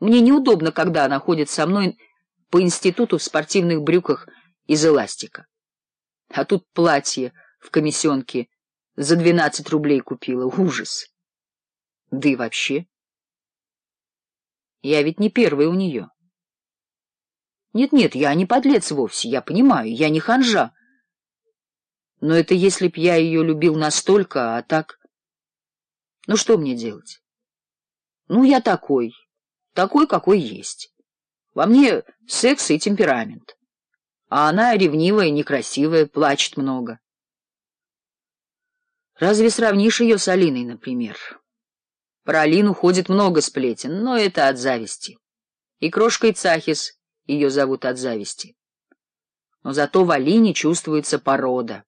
Мне неудобно, когда она ходит со мной по институту в спортивных брюках из эластика. А тут платье в комиссионке за двенадцать рублей купила. Ужас! Да и вообще. Я ведь не первый у нее. Нет-нет, я не подлец вовсе, я понимаю, я не ханжа. Но это если б я ее любил настолько, а так... Ну что мне делать? Ну, я такой такой, какой есть. Во мне секс и темперамент. А она ревнивая, некрасивая, плачет много. Разве сравнишь ее с Алиной, например? Про Алину ходит много сплетен, но это от зависти. И крошкой Цахис ее зовут от зависти. Но зато в Алине чувствуется порода.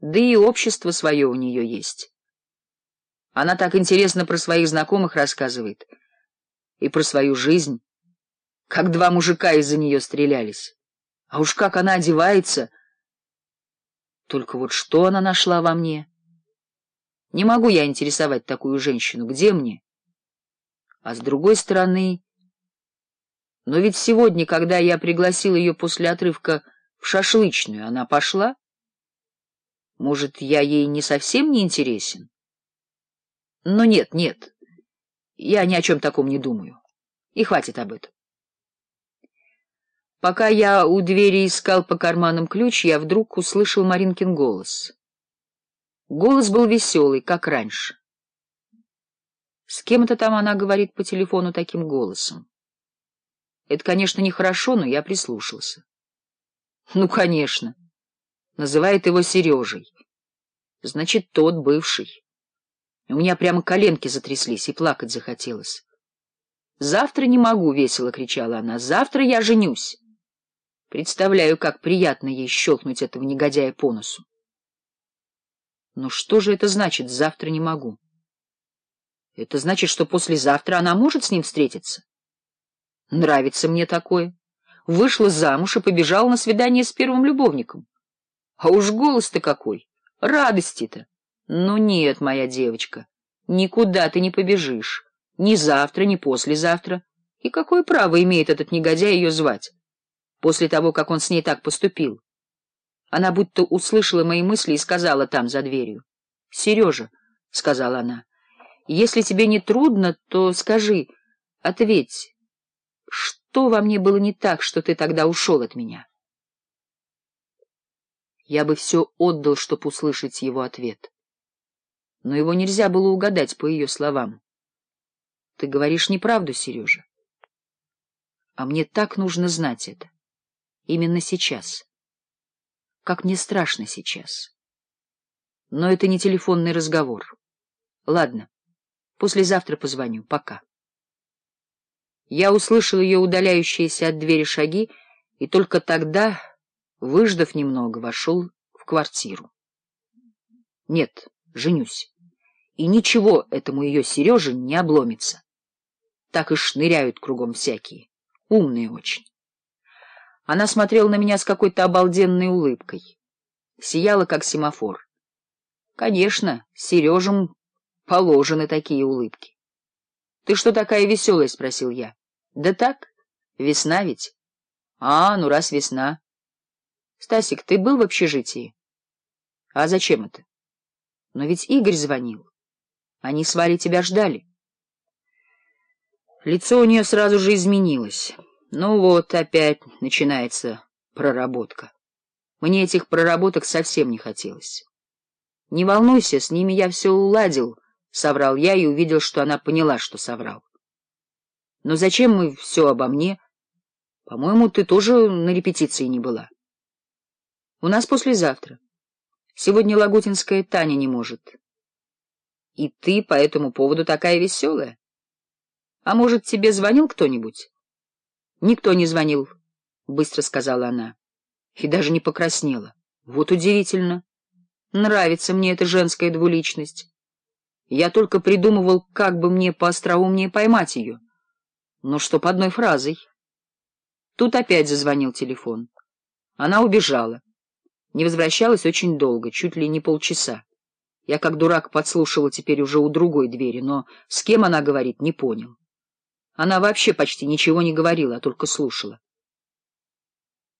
Да и общество свое у нее есть. Она так интересно про своих знакомых рассказывает — и про свою жизнь, как два мужика из-за нее стрелялись. А уж как она одевается! Только вот что она нашла во мне? Не могу я интересовать такую женщину. Где мне? А с другой стороны... Но ведь сегодня, когда я пригласил ее после отрывка в шашлычную, она пошла? Может, я ей не совсем не интересен? Но нет, нет. Я ни о чем таком не думаю. И хватит об этом. Пока я у двери искал по карманам ключ, я вдруг услышал Маринкин голос. Голос был веселый, как раньше. С кем это там она говорит по телефону таким голосом? Это, конечно, нехорошо, но я прислушался. Ну, конечно. Называет его Сережей. Значит, тот бывший. У меня прямо коленки затряслись, и плакать захотелось. «Завтра не могу», — весело кричала она, — «завтра я женюсь». Представляю, как приятно ей щелкнуть этого негодяя по носу. Но что же это значит «завтра не могу»? Это значит, что послезавтра она может с ним встретиться? Нравится мне такое. Вышла замуж и побежала на свидание с первым любовником. А уж голос-то какой! Радости-то! Ну нет, моя девочка, никуда ты не побежишь. Ни завтра, ни послезавтра. И какое право имеет этот негодяй ее звать? После того, как он с ней так поступил. Она будто услышала мои мысли и сказала там, за дверью. — Сережа, — сказала она, — если тебе не трудно, то скажи, ответь, что во мне было не так, что ты тогда ушел от меня? Я бы все отдал, чтобы услышать его ответ. — но его нельзя было угадать по ее словам. — Ты говоришь неправду, Сережа. — А мне так нужно знать это. Именно сейчас. Как мне страшно сейчас. Но это не телефонный разговор. Ладно, послезавтра позвоню. Пока. Я услышал ее удаляющиеся от двери шаги, и только тогда, выждав немного, вошел в квартиру. Нет, женюсь и ничего этому ее Сереже не обломится. Так и шныряют кругом всякие, умные очень. Она смотрела на меня с какой-то обалденной улыбкой. Сияла, как семафор. Конечно, Сережам положены такие улыбки. — Ты что такая веселая? — спросил я. — Да так, весна ведь. — А, ну раз весна. — Стасик, ты был в общежитии? — А зачем это? — Но ведь Игорь звонил. Они с Варей тебя ждали. Лицо у нее сразу же изменилось. Ну вот, опять начинается проработка. Мне этих проработок совсем не хотелось. — Не волнуйся, с ними я все уладил, — соврал я и увидел, что она поняла, что соврал. — Но зачем мы все обо мне? По-моему, ты тоже на репетиции не была. — У нас послезавтра. Сегодня Лагутинская Таня не может. И ты по этому поводу такая веселая. А может, тебе звонил кто-нибудь? Никто не звонил, — быстро сказала она. И даже не покраснела. Вот удивительно. Нравится мне эта женская двуличность. Я только придумывал, как бы мне поостроумнее поймать ее. Но что по одной фразой? Тут опять зазвонил телефон. Она убежала. Не возвращалась очень долго, чуть ли не полчаса. Я как дурак подслушала теперь уже у другой двери, но с кем она говорит, не понял. Она вообще почти ничего не говорила, а только слушала.